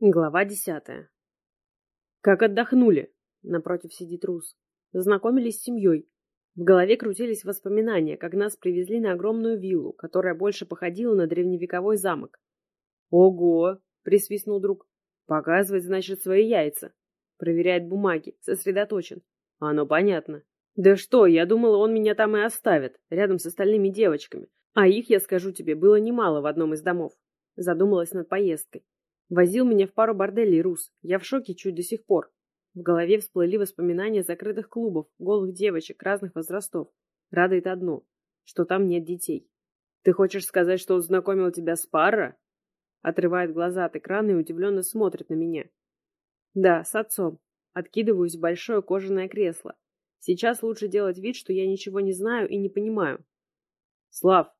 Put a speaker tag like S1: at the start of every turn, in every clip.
S1: Глава десятая. Как отдохнули? Напротив сидит Рус. Знакомились с семьей. В голове крутились воспоминания, как нас привезли на огромную виллу, которая больше походила на древневековой замок. «Ого!» — присвистнул друг. «Показывает, значит, свои яйца». Проверяет бумаги, сосредоточен. Оно понятно. «Да что, я думала, он меня там и оставит, рядом с остальными девочками. А их, я скажу тебе, было немало в одном из домов». Задумалась над поездкой. Возил меня в пару борделей рус. Я в шоке чуть до сих пор. В голове всплыли воспоминания закрытых клубов, голых девочек разных возрастов. Радует одно, что там нет детей. «Ты хочешь сказать, что он знакомил тебя с Парра?» Отрывает глаза от экрана и удивленно смотрит на меня. «Да, с отцом. Откидываюсь в большое кожаное кресло. Сейчас лучше делать вид, что я ничего не знаю и не понимаю. Слав,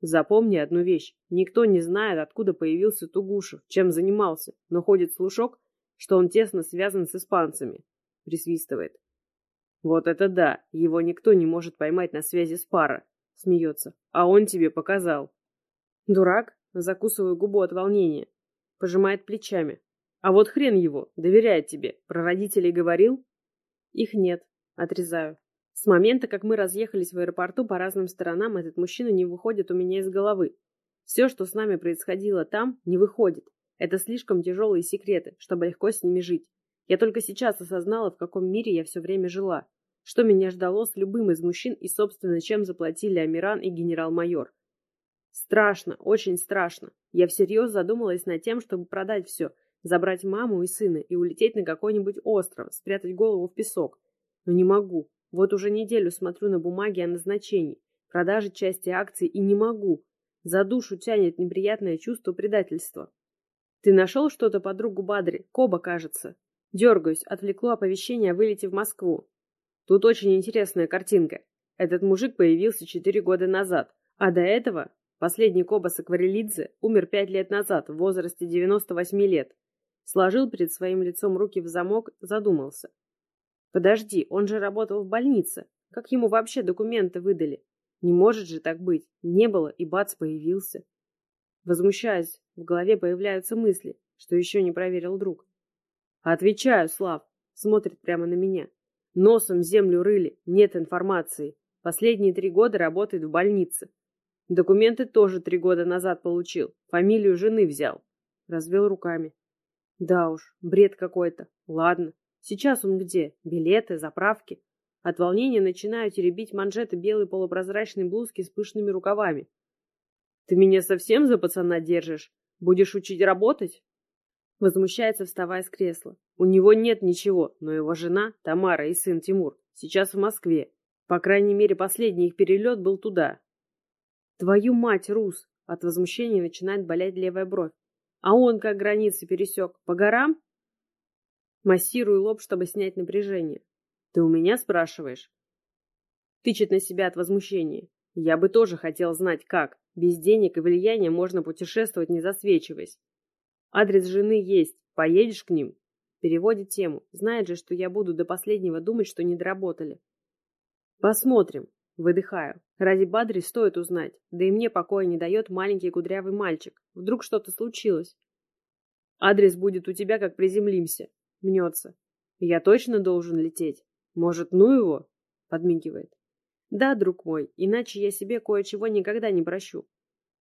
S1: Запомни одну вещь. Никто не знает, откуда появился Тугушев, чем занимался, но ходит слушок, что он тесно связан с испанцами. Присвистывает. Вот это да, его никто не может поймать на связи с пара. Смеется. А он тебе показал. Дурак, закусываю губу от волнения. Пожимает плечами. А вот хрен его, доверяет тебе. Про родителей говорил? Их нет. Отрезаю. С момента, как мы разъехались в аэропорту по разным сторонам, этот мужчина не выходит у меня из головы. Все, что с нами происходило там, не выходит. Это слишком тяжелые секреты, чтобы легко с ними жить. Я только сейчас осознала, в каком мире я все время жила. Что меня ждало с любым из мужчин и, собственно, чем заплатили Амиран и генерал-майор. Страшно, очень страшно. Я всерьез задумалась над тем, чтобы продать все, забрать маму и сына и улететь на какой-нибудь остров, спрятать голову в песок. Но не могу. Вот уже неделю смотрю на бумаги о назначении, продаже части акций и не могу. За душу тянет неприятное чувство предательства. Ты нашел что-то подругу Бадри? Коба, кажется. Дергаюсь, отвлекло оповещение о вылете в Москву. Тут очень интересная картинка. Этот мужик появился четыре года назад, а до этого последний Коба Сакварелидзе умер пять лет назад в возрасте 98 лет. Сложил перед своим лицом руки в замок, задумался. Подожди, он же работал в больнице. Как ему вообще документы выдали? Не может же так быть. Не было, и бац, появился. Возмущаясь, в голове появляются мысли, что еще не проверил друг. Отвечаю, Слав. Смотрит прямо на меня. Носом землю рыли, нет информации. Последние три года работает в больнице. Документы тоже три года назад получил. Фамилию жены взял. Развел руками. Да уж, бред какой-то. Ладно, Сейчас он где? Билеты, заправки. От волнения начинаю теребить манжеты белой полупрозрачной блузки с пышными рукавами. Ты меня совсем за пацана держишь? Будешь учить работать? Возмущается, вставая с кресла. У него нет ничего, но его жена, Тамара и сын Тимур, сейчас в Москве. По крайней мере, последний их перелет был туда. Твою мать, Рус! От возмущения начинает болеть левая бровь. А он как границы пересек? По горам? Массирую лоб, чтобы снять напряжение. Ты у меня спрашиваешь? Тычет на себя от возмущения. Я бы тоже хотел знать, как. Без денег и влияния можно путешествовать, не засвечиваясь. Адрес жены есть. Поедешь к ним? Переводит тему. Знает же, что я буду до последнего думать, что не доработали. Посмотрим. Выдыхаю. Ради Бадри стоит узнать. Да и мне покоя не дает маленький кудрявый мальчик. Вдруг что-то случилось. Адрес будет у тебя, как приземлимся. Мнется. Я точно должен лететь? Может, ну его? Подмигивает. Да, друг мой, иначе я себе кое-чего никогда не прощу.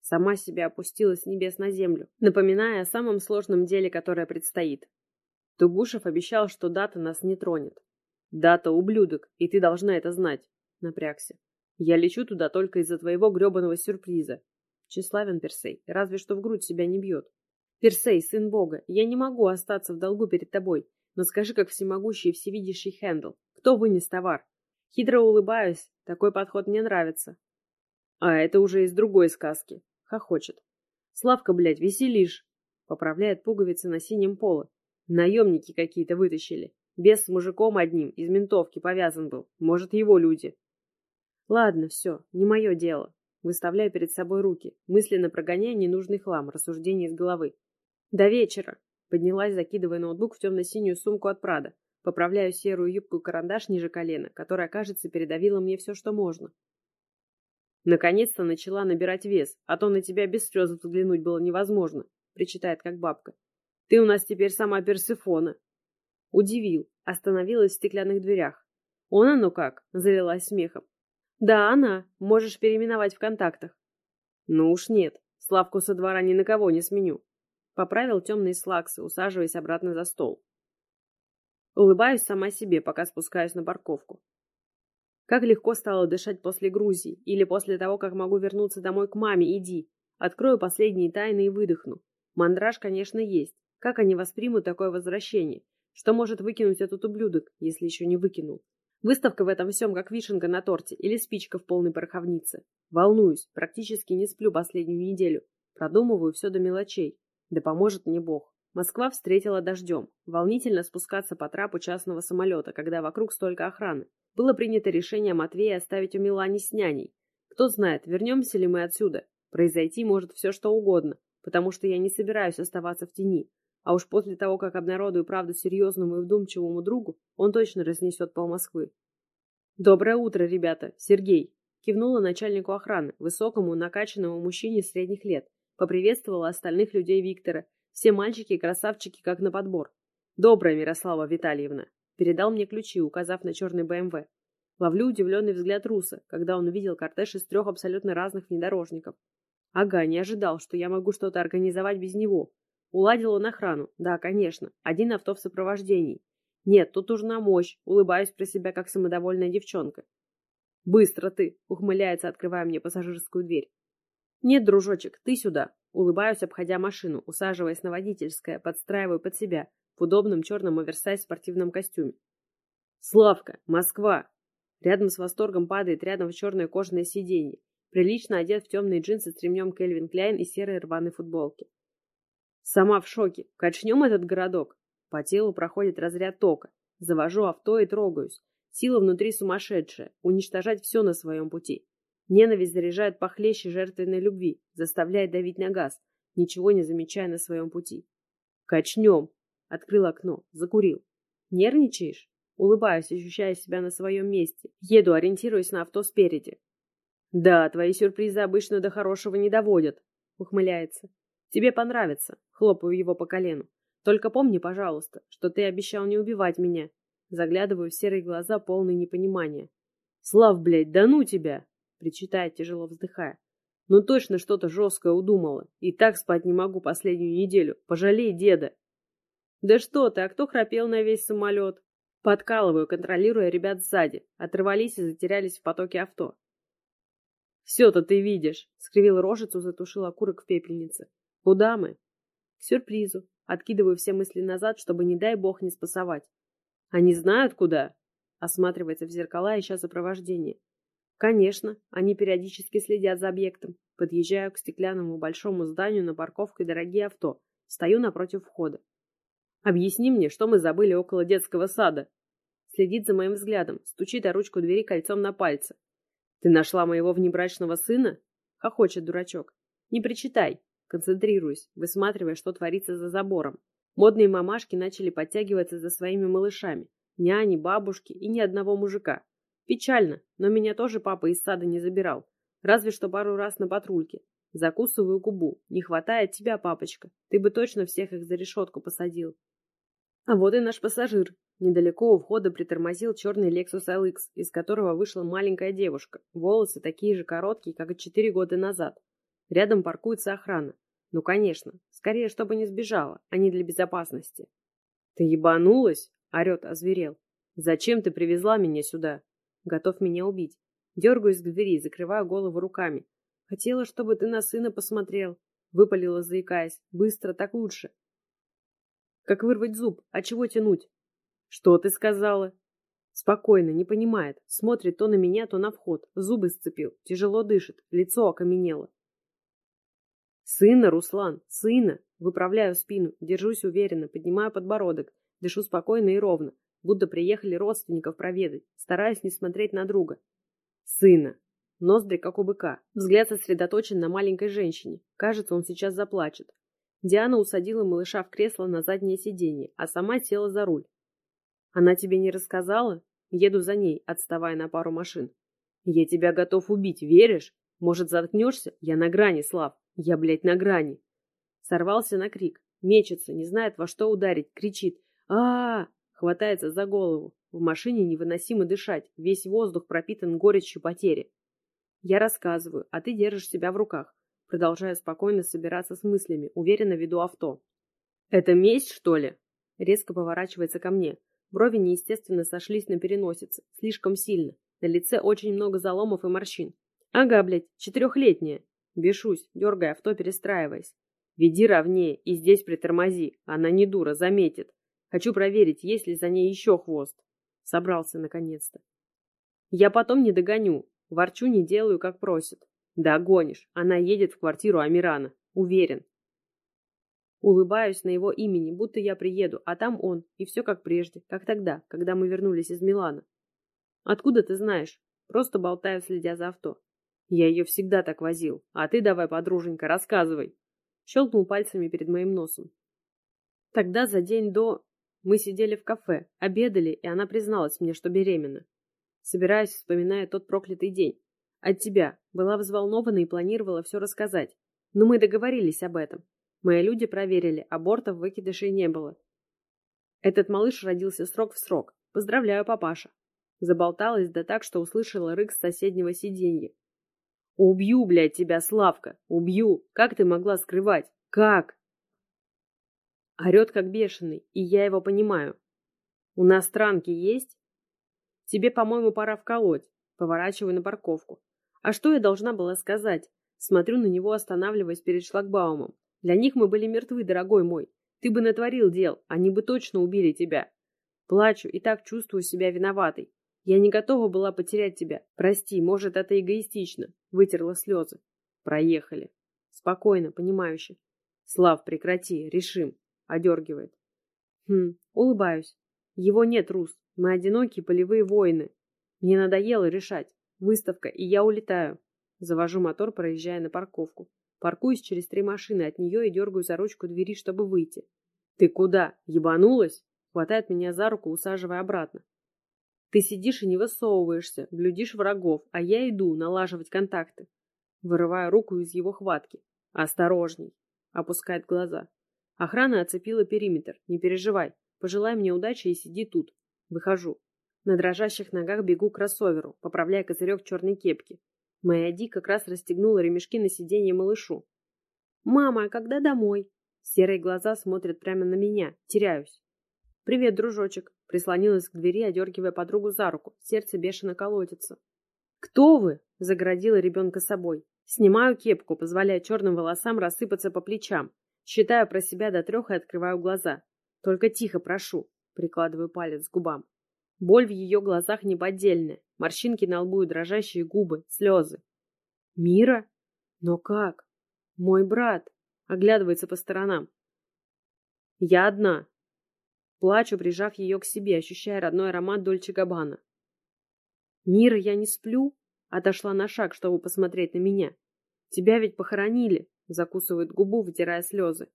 S1: Сама себя опустила с небес на землю, напоминая о самом сложном деле, которое предстоит. Тугушев обещал, что дата нас не тронет. Дата ублюдок, и ты должна это знать. Напрягся. Я лечу туда только из-за твоего гребаного сюрприза. Тщеславен Персей, разве что в грудь себя не бьет. Персей, сын бога, я не могу остаться в долгу перед тобой, но скажи, как всемогущий и всевидящий Хэндл, кто вынес товар? Хитро улыбаюсь, такой подход мне нравится. А это уже из другой сказки. Хохочет. Славка, блядь, веселишь. Поправляет пуговицы на синем поло. Наемники какие-то вытащили. Без с мужиком одним, из ментовки повязан был. Может, его люди. Ладно, все, не мое дело. Выставляю перед собой руки, мысленно прогоняя ненужный хлам, рассуждения из головы. До вечера. Поднялась, закидывая ноутбук в темно-синюю сумку от Прада. Поправляю серую юбку-карандаш ниже колена, которая, кажется, передавила мне все, что можно. Наконец-то начала набирать вес, а то на тебя без слез взглянуть было невозможно, причитает как бабка. Ты у нас теперь сама Персифона. Удивил, остановилась в стеклянных дверях. Он оно как, залилась смехом. Да, она, можешь переименовать в контактах. Ну уж нет, Славку со двора ни на кого не сменю. Поправил темные слаксы, усаживаясь обратно за стол. Улыбаюсь сама себе, пока спускаюсь на парковку. Как легко стало дышать после Грузии, или после того, как могу вернуться домой к маме, иди. Открою последние тайны и выдохну. Мандраж, конечно, есть. Как они воспримут такое возвращение? Что может выкинуть этот ублюдок, если еще не выкинул? Выставка в этом всем, как вишенка на торте или спичка в полной пороховнице. Волнуюсь, практически не сплю последнюю неделю. Продумываю все до мелочей. Да поможет мне Бог. Москва встретила дождем. Волнительно спускаться по трапу частного самолета, когда вокруг столько охраны. Было принято решение Матвея оставить у Милани с няней. Кто знает, вернемся ли мы отсюда. Произойти может все что угодно, потому что я не собираюсь оставаться в тени. А уж после того, как обнародую правду серьезному и вдумчивому другу, он точно разнесет пол Москвы. «Доброе утро, ребята! Сергей!» Кивнула начальнику охраны, высокому, накачанному мужчине средних лет. Поприветствовала остальных людей Виктора все мальчики и красавчики как на подбор. Добрая, Мирослава Витальевна. Передал мне ключи, указав на черный БМВ. Ловлю удивленный взгляд Руса, когда он увидел кортеж из трех абсолютно разных внедорожников. Ага, не ожидал, что я могу что-то организовать без него. Уладил он охрану. Да, конечно. Один авто в сопровождении. Нет, тут нужна мощь. Улыбаюсь про себя, как самодовольная девчонка. «Быстро ты!» — ухмыляется, открывая мне пассажирскую дверь. «Нет, дружочек, ты сюда!» Улыбаюсь, обходя машину, усаживаясь на водительское, подстраиваю под себя, в удобном черном оверсайз спортивном костюме. «Славка! Москва!» Рядом с восторгом падает рядом в черное кожаное сиденье, прилично одет в темные джинсы с ремнем Кельвин Кляйн и серой рваной футболки. Сама в шоке. Качнем этот городок. По телу проходит разряд тока. Завожу авто и трогаюсь. Сила внутри сумасшедшая. Уничтожать все на своем пути. Ненависть заряжает похлеще жертвенной любви, заставляет давить на газ, ничего не замечая на своем пути. «Качнем!» Открыл окно, закурил. «Нервничаешь?» Улыбаюсь, ощущая себя на своем месте. Еду, ориентируясь на авто спереди. «Да, твои сюрпризы обычно до хорошего не доводят», — ухмыляется. «Тебе понравится», — хлопаю его по колену. «Только помни, пожалуйста, что ты обещал не убивать меня». Заглядываю в серые глаза, полные непонимания. «Слав, блядь, да ну тебя!» Причитает, тяжело вздыхая. Ну точно что-то жесткое удумала. И так спать не могу последнюю неделю. Пожалей деда. Да что ты, а кто храпел на весь самолет? Подкалываю, контролируя ребят сзади. Оторвались и затерялись в потоке авто. «Все-то ты видишь!» — скривил рожицу, затушил окурок в пепельнице. «Куда мы?» «К сюрпризу. Откидываю все мысли назад, чтобы, не дай бог, не спасовать. «Они знают, куда?» Осматривается в зеркала, ища сопровождение. Конечно, они периодически следят за объектом. Подъезжаю к стеклянному большому зданию на парковку и дорогие авто. Стою напротив входа. Объясни мне, что мы забыли около детского сада. Следит за моим взглядом, стучит о ручку двери кольцом на пальце. Ты нашла моего внебрачного сына? Хохочет дурачок. Не причитай. Концентрируюсь, высматривая, что творится за забором. Модные мамашки начали подтягиваться за своими малышами. Няни, бабушки и ни одного мужика. Печально, но меня тоже папа из сада не забирал. Разве что пару раз на патрульке. Закусываю губу. Не хватает тебя, папочка. Ты бы точно всех их за решетку посадил. А вот и наш пассажир. Недалеко у входа притормозил черный Lexus LX, из которого вышла маленькая девушка. Волосы такие же короткие, как и четыре года назад. Рядом паркуется охрана. Ну, конечно. Скорее, чтобы не сбежала, а не для безопасности. «Ты ебанулась?» — орет, озверел. «Зачем ты привезла меня сюда?» Готов меня убить. Дергаюсь к двери, закрываю голову руками. Хотела, чтобы ты на сына посмотрел. Выпалила, заикаясь. Быстро, так лучше. Как вырвать зуб? А чего тянуть? Что ты сказала? Спокойно, не понимает. Смотрит то на меня, то на вход. Зубы сцепил. Тяжело дышит. Лицо окаменело. Сына, Руслан, сына. Выправляю спину. Держусь уверенно. Поднимаю подбородок. Дышу спокойно и ровно будто приехали родственников проведать, стараясь не смотреть на друга. Сына. Ноздри, как у быка. Взгляд сосредоточен на маленькой женщине. Кажется, он сейчас заплачет. Диана усадила малыша в кресло на заднее сиденье, а сама села за руль. «Она тебе не рассказала?» Еду за ней, отставая на пару машин. «Я тебя готов убить, веришь? Может, заткнешься? Я на грани, Слав. Я, блядь, на грани!» Сорвался на крик. Мечется, не знает, во что ударить, кричит. а, -а, -а Хватается за голову. В машине невыносимо дышать, весь воздух пропитан горечью потери. Я рассказываю, а ты держишь себя в руках. Продолжаю спокойно собираться с мыслями, уверенно веду авто. «Это месть, что ли?» Резко поворачивается ко мне. Брови неестественно сошлись на переносице. Слишком сильно. На лице очень много заломов и морщин. «Ага, блядь, четырехлетняя!» Бешусь, дергая авто, перестраиваясь. «Веди ровнее и здесь притормози. Она не дура, заметит. Хочу проверить, есть ли за ней еще хвост». Собрался наконец-то. «Я потом не догоню. Ворчу, не делаю, как просит. Догонишь. Она едет в квартиру Амирана. Уверен. Улыбаюсь на его имени, будто я приеду, а там он, и все как прежде, как тогда, когда мы вернулись из Милана. Откуда ты знаешь? Просто болтаю, следя за авто. Я ее всегда так возил. А ты давай, подруженька, рассказывай. Щелкнул пальцами перед моим носом. Тогда за день до мы сидели в кафе, обедали, и она призналась мне, что беременна. Собираюсь, вспоминая тот проклятый день. От тебя. Была взволнована и планировала все рассказать. Но мы договорились об этом. Мои люди проверили, абортов выкидышей не было. Этот малыш родился срок в срок. Поздравляю, папаша. Заболталась да так, что услышала рык с соседнего сиденья. Убью, блядь, тебя, Славка! Убью! Как ты могла скрывать? Как? Орет как бешеный, и я его понимаю. У нас транки есть? Тебе, по-моему, пора вколоть. Поворачиваю на парковку. А что я должна была сказать? Смотрю на него, останавливаясь перед шлагбаумом. Для них мы были мертвы, дорогой мой. Ты бы натворил дел, они бы точно убили тебя. Плачу и так чувствую себя виноватой. Я не готова была потерять тебя. Прости, может, это эгоистично. Вытерла слезы. Проехали. Спокойно, понимающе. Слав, прекрати, решим. Одергивает. Хм, улыбаюсь. Его нет, Рус. Мы одинокие полевые воины. Мне надоело решать. Выставка, и я улетаю. Завожу мотор, проезжая на парковку. Паркуюсь через три машины от нее и дергаю за ручку двери, чтобы выйти. «Ты куда? Ебанулась?» Хватает меня за руку, усаживая обратно. «Ты сидишь и не высовываешься, блюдишь врагов, а я иду налаживать контакты». Вырываю руку из его хватки. «Осторожней!» Опускает глаза. Охрана оцепила периметр. Не переживай. Пожелай мне удачи и сиди тут. Выхожу. На дрожащих ногах бегу к кроссоверу, поправляя козырек черной кепки. Моя Ди как раз расстегнула ремешки на сиденье малышу. «Мама, а когда домой?» Серые глаза смотрят прямо на меня. Теряюсь. «Привет, дружочек!» Прислонилась к двери, одергивая подругу за руку. Сердце бешено колотится. «Кто вы?» — загородила ребенка собой. Снимаю кепку, позволяя черным волосам рассыпаться по плечам. Считаю про себя до трех и открываю глаза. Только тихо прошу. Прикладываю палец к губам. Боль в ее глазах неподдельная, морщинки на лбу и дрожащие губы, слезы. «Мира? Но как? Мой брат!» Оглядывается по сторонам. «Я одна!» Плачу, прижав ее к себе, ощущая родной аромат Дольче Габбана. «Мира, я не сплю?» Отошла на шаг, чтобы посмотреть на меня. «Тебя ведь похоронили!» Закусывает губу, вытирая слезы.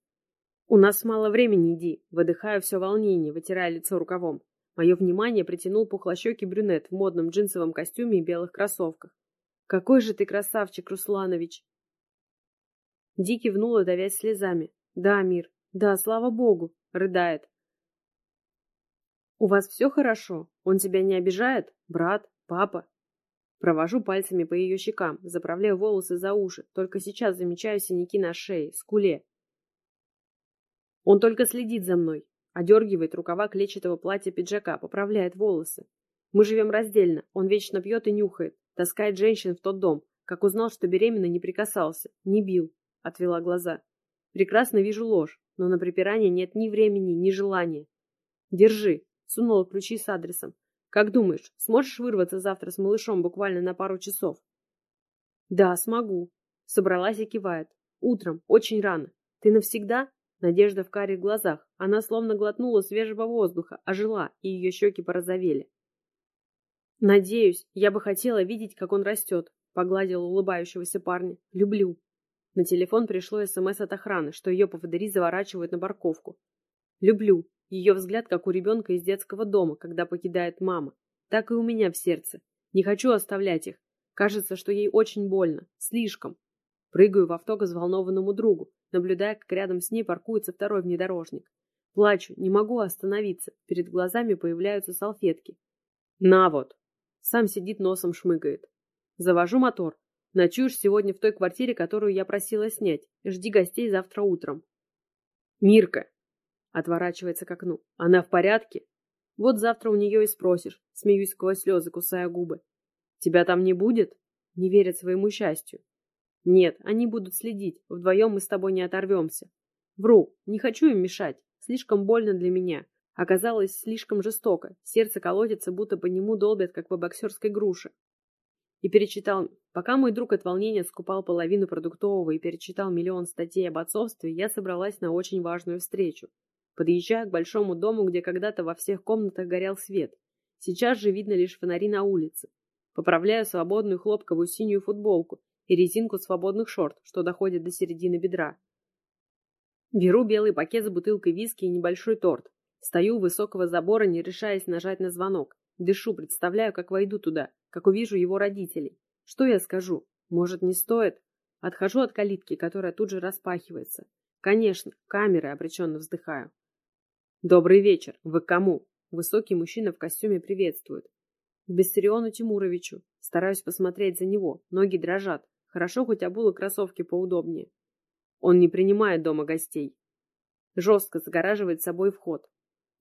S1: «У нас мало времени, Ди!» Выдыхаю все волнение, вытирая лицо рукавом. Мое внимание притянул пухлощекий брюнет в модном джинсовом костюме и белых кроссовках. «Какой же ты красавчик, Русланович!» Ди кивнула, давясь слезами. «Да, Мир, да, слава богу!» — рыдает. «У вас все хорошо? Он тебя не обижает? Брат? Папа?» Провожу пальцами по ее щекам, заправляю волосы за уши. Только сейчас замечаю синяки на шее, скуле. Он только следит за мной. Одергивает рукава клетчатого платья пиджака, поправляет волосы. Мы живем раздельно. Он вечно пьет и нюхает. Таскает женщин в тот дом. Как узнал, что беременна, не прикасался. Не бил. Отвела глаза. Прекрасно вижу ложь, но на припирание нет ни времени, ни желания. Держи. Сунула ключи с адресом. Как думаешь, сможешь вырваться завтра с малышом буквально на пару часов? Да, смогу. Собралась и кивает. Утром, очень рано. Ты навсегда? Надежда в карих глазах. Она словно глотнула свежего воздуха, ожила, и ее щеки порозовели. «Надеюсь, я бы хотела видеть, как он растет», — погладила улыбающегося парня. «Люблю». На телефон пришло СМС от охраны, что ее поводыри заворачивают на парковку. «Люблю». Ее взгляд, как у ребенка из детского дома, когда покидает мама. Так и у меня в сердце. Не хочу оставлять их. Кажется, что ей очень больно. Слишком. Прыгаю в авто к взволнованному другу. наблюдая, как рядом с ней паркуется второй внедорожник. Плачу, не могу остановиться. Перед глазами появляются салфетки. На вот. Сам сидит носом шмыгает. Завожу мотор. Ночуешь сегодня в той квартире, которую я просила снять. Жди гостей завтра утром. Мирка. Отворачивается к окну. Она в порядке? Вот завтра у нее и спросишь. Смеюсь сквозь слезы, кусая губы. Тебя там не будет? Не верят своему счастью. Нет, они будут следить. Вдвоем мы с тобой не оторвемся. Вру, не хочу им мешать. Слишком больно для меня. Оказалось слишком жестоко. Сердце колотится, будто по нему долбят, как по боксерской груше. И перечитал... Пока мой друг от волнения скупал половину продуктового и перечитал миллион статей об отцовстве, я собралась на очень важную встречу. Подъезжаю к большому дому, где когда-то во всех комнатах горел свет. Сейчас же видно лишь фонари на улице. Поправляю свободную хлопковую синюю футболку и резинку свободных шорт, что доходит до середины бедра. Беру белый пакет с бутылкой виски и небольшой торт. Стою у высокого забора, не решаясь нажать на звонок. Дышу, представляю, как войду туда, как увижу его родителей. Что я скажу? Может, не стоит? Отхожу от калитки, которая тут же распахивается. Конечно, камеры обреченно вздыхаю. Добрый вечер. Вы кому? Высокий мужчина в костюме приветствует. К Бессариону Тимуровичу. Стараюсь посмотреть за него. Ноги дрожат. Хорошо, хоть обула кроссовки поудобнее. Он не принимает дома гостей. Жестко загораживает собой вход.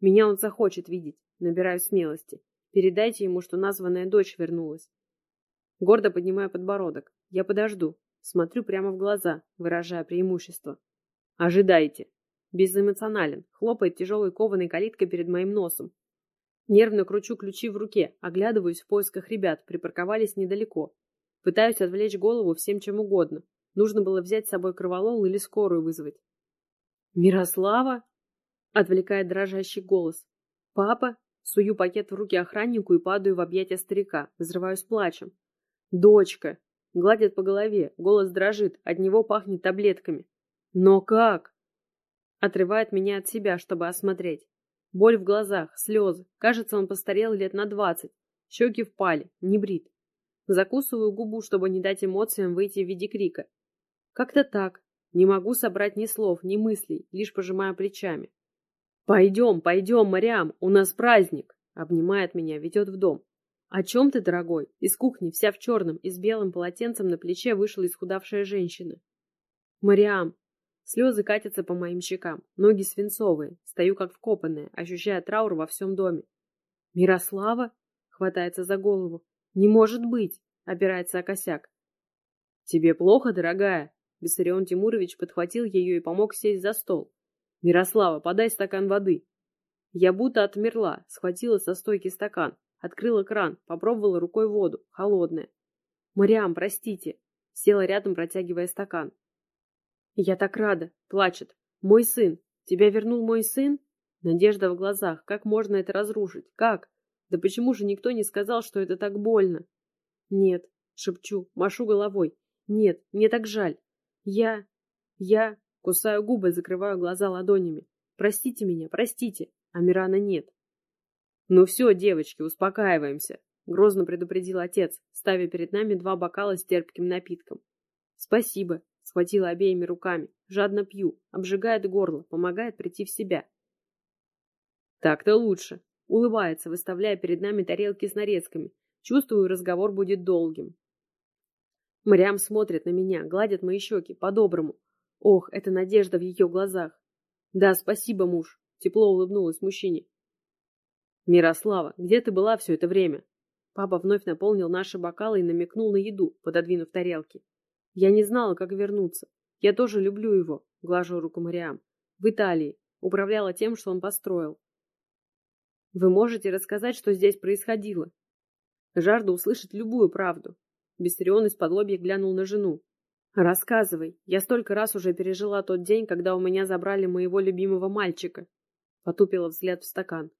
S1: Меня он захочет видеть. Набираю смелости. Передайте ему, что названная дочь вернулась. Гордо поднимаю подбородок. Я подожду. Смотрю прямо в глаза, выражая преимущество. Ожидайте. Безэмоционален. Хлопает тяжелой кованой калиткой перед моим носом. Нервно кручу ключи в руке, оглядываюсь в поисках ребят, припарковались недалеко. Пытаюсь отвлечь голову всем чем угодно. Нужно было взять с собой кроволол или скорую вызвать. «Мирослава?» — отвлекает дрожащий голос. «Папа?» Сую пакет в руки охраннику и падаю в объятия старика, взрываюсь плачем. «Дочка!» Гладит по голове, голос дрожит, от него пахнет таблетками. «Но как?» Отрывает меня от себя, чтобы осмотреть. Боль в глазах, слезы. Кажется, он постарел лет на двадцать. Щеки впали, не брит. Закусываю губу, чтобы не дать эмоциям выйти в виде крика. Как-то так. Не могу собрать ни слов, ни мыслей, лишь пожимаю плечами. «Пойдем, пойдем, Мариам, у нас праздник!» Обнимает меня, ведет в дом. «О чем ты, дорогой?» Из кухни, вся в черном и с белым полотенцем на плече вышла исхудавшая женщина. «Мариам!» Слезы катятся по моим щекам, ноги свинцовые, стою как вкопанная, ощущая траур во всем доме. «Мирослава?» — хватается за голову. «Не может быть!» — опирается о косяк. «Тебе плохо, дорогая?» Бессарион Тимурович подхватил ее и помог сесть за стол. «Мирослава, подай стакан воды». Я будто отмерла, схватила со стойки стакан, открыла кран, попробовала рукой воду, холодная. «Мариам, простите!» Села рядом, протягивая стакан. «Я так рада!» — плачет. «Мой сын! Тебя вернул мой сын?» Надежда в глазах. Как можно это разрушить? Как? Да почему же никто не сказал, что это так больно? Нет, шепчу, машу головой. Нет, мне так жаль. Я... Я... Кусаю губы, закрываю глаза ладонями. Простите меня, простите. А Мирана нет. Ну все, девочки, успокаиваемся. Грозно предупредил отец, ставя перед нами два бокала с терпким напитком. Спасибо. Схватила обеими руками. Жадно пью. Обжигает горло, помогает прийти в себя. Так-то лучше. Улыбается, выставляя перед нами тарелки с нарезками. Чувствую, разговор будет долгим. Мариам смотрит на меня, гладит мои щеки, по-доброму. Ох, это надежда в ее глазах. Да, спасибо, муж. Тепло улыбнулась мужчине. Мирослава, где ты была все это время? Папа вновь наполнил наши бокалы и намекнул на еду, пододвинув тарелки. Я не знала, как вернуться. Я тоже люблю его, глажу руку Мариам. В Италии. Управляла тем, что он построил. Вы можете рассказать, что здесь происходило? Жажда услышать любую правду. Бессарион из-под глянул на жену. «Рассказывай. Я столько раз уже пережила тот день, когда у меня забрали моего любимого мальчика». Потупила взгляд в стакан.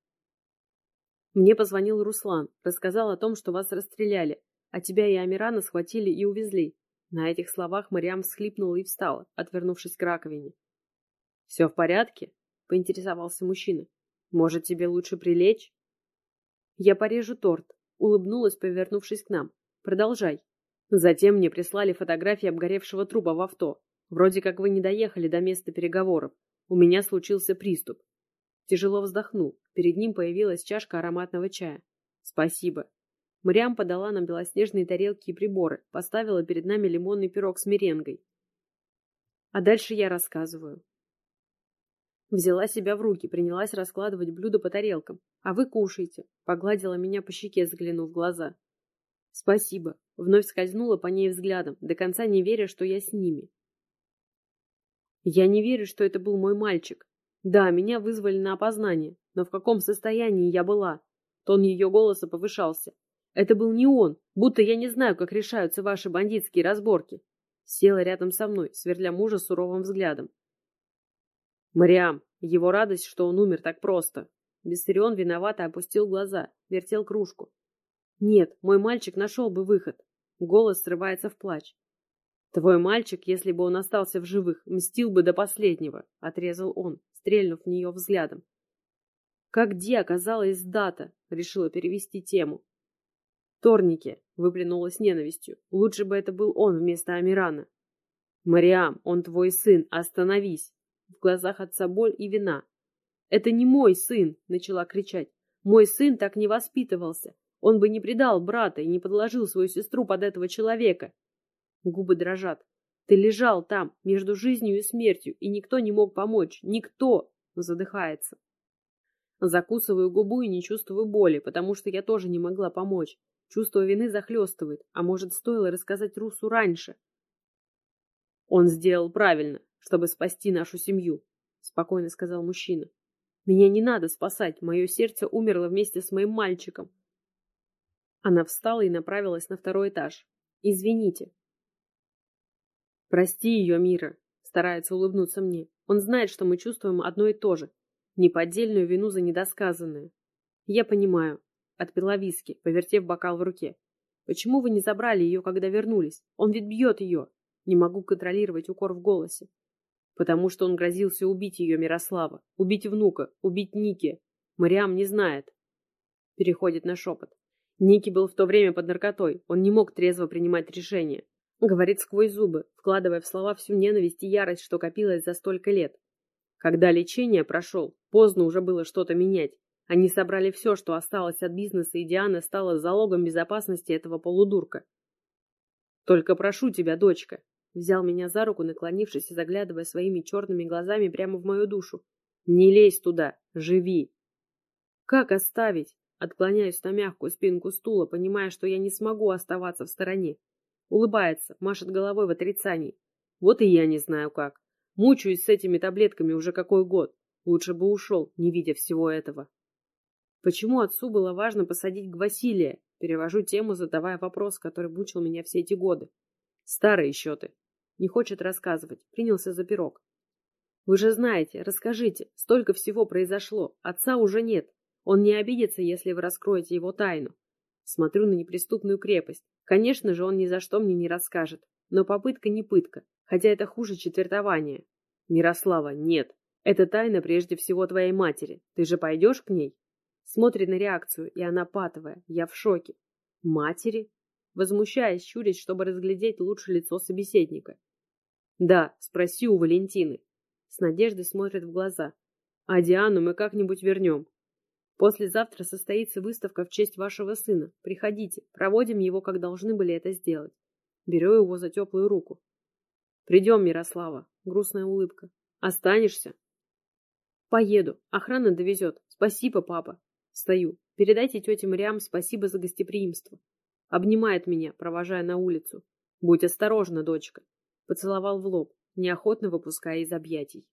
S1: «Мне позвонил Руслан, рассказал о том, что вас расстреляли, а тебя и Амирана схватили и увезли». На этих словах Мариам всхлипнула и встала, отвернувшись к раковине. «Все в порядке?» — поинтересовался мужчина. «Может, тебе лучше прилечь?» «Я порежу торт», — улыбнулась, повернувшись к нам. «Продолжай». Затем мне прислали фотографии обгоревшего трупа в авто. Вроде как вы не доехали до места переговоров. У меня случился приступ. Тяжело вздохнул. Перед ним появилась чашка ароматного чая. Спасибо. Мариам подала нам белоснежные тарелки и приборы, поставила перед нами лимонный пирог с меренгой. А дальше я рассказываю. Взяла себя в руки, принялась раскладывать блюда по тарелкам. А вы кушайте. Погладила меня по щеке, заглянув в глаза. Спасибо. Вновь скользнула по ней взглядом, до конца не веря, что я с ними. Я не верю, что это был мой мальчик. Да, меня вызвали на опознание, но в каком состоянии я была? Тон ее голоса повышался. Это был не он, будто я не знаю, как решаются ваши бандитские разборки. Села рядом со мной, сверля мужа суровым взглядом. Мариам, его радость, что он умер так просто. Бессарион виновато опустил глаза, вертел кружку. Нет, мой мальчик нашел бы выход. Голос срывается в плач. Твой мальчик, если бы он остался в живых, мстил бы до последнего, отрезал он, стрельнув в нее взглядом. Как где оказалась дата? Решила перевести тему. Торники, выплюнула с ненавистью. Лучше бы это был он вместо Амирана. Мариам, он твой сын, остановись. В глазах отца боль и вина. Это не мой сын, начала кричать. Мой сын так не воспитывался. Он бы не предал брата и не подложил свою сестру под этого человека. Губы дрожат. Ты лежал там, между жизнью и смертью, и никто не мог помочь. Никто! Задыхается. Закусываю губу и не чувствую боли, потому что я тоже не могла помочь. Чувство вины захлестывает, а может, стоило рассказать Русу раньше. Он сделал правильно, чтобы спасти нашу семью, спокойно сказал мужчина. Меня не надо спасать, мое сердце умерло вместе с моим мальчиком. Она встала и направилась на второй этаж. Извините, Прости ее, Мира, старается улыбнуться мне. Он знает, что мы чувствуем одно и то же. Неподдельную вину за недосказанное. Я понимаю. Отпила виски, повертев бокал в руке. Почему вы не забрали ее, когда вернулись? Он ведь бьет ее. Не могу контролировать укор в голосе. Потому что он грозился убить ее, Мирослава. Убить внука, убить Ники. Мариам не знает. Переходит на шепот. Ники был в то время под наркотой. Он не мог трезво принимать решения. Говорит сквозь зубы, вкладывая в слова всю ненависть и ярость, что копилась за столько лет. Когда лечение прошел, поздно уже было что-то менять. Они собрали все, что осталось от бизнеса, и Диана стала залогом безопасности этого полудурка. «Только прошу тебя, дочка», — взял меня за руку, наклонившись и заглядывая своими черными глазами прямо в мою душу. «Не лезь туда, живи». «Как оставить?» Отклоняюсь на мягкую спинку стула, понимая, что я не смогу оставаться в стороне. Улыбается, машет головой в отрицании. Вот и я не знаю как. Мучаюсь с этими таблетками уже какой год. Лучше бы ушел, не видя всего этого. Почему отцу было важно посадить Гвасилия? Перевожу тему, задавая вопрос, который мучил меня все эти годы. Старые счеты. Не хочет рассказывать. Принялся за пирог. Вы же знаете, расскажите. Столько всего произошло. Отца уже нет. Он не обидится, если вы раскроете его тайну. Смотрю на неприступную крепость. Конечно же, он ни за что мне не расскажет. Но попытка не пытка, хотя это хуже четвертования. Мирослава, нет. Это тайна прежде всего твоей матери. Ты же пойдешь к ней? Смотрит на реакцию, и она патовая. Я в шоке. Матери? Возмущаясь, щурясь, чтобы разглядеть лучше лицо собеседника. Да, спроси у Валентины. С надеждой смотрит в глаза. А Диану мы как-нибудь вернем. Послезавтра состоится выставка в честь вашего сына. Приходите, проводим его, как должны были это сделать. Беру его за теплую руку. Придем, Мирослава. Грустная улыбка. Останешься? Поеду. Охрана довезет. Спасибо, папа. Встаю. Передайте тете Мариам спасибо за гостеприимство. Обнимает меня, провожая на улицу. Будь осторожна, дочка. Поцеловал в лоб, неохотно выпуская из объятий.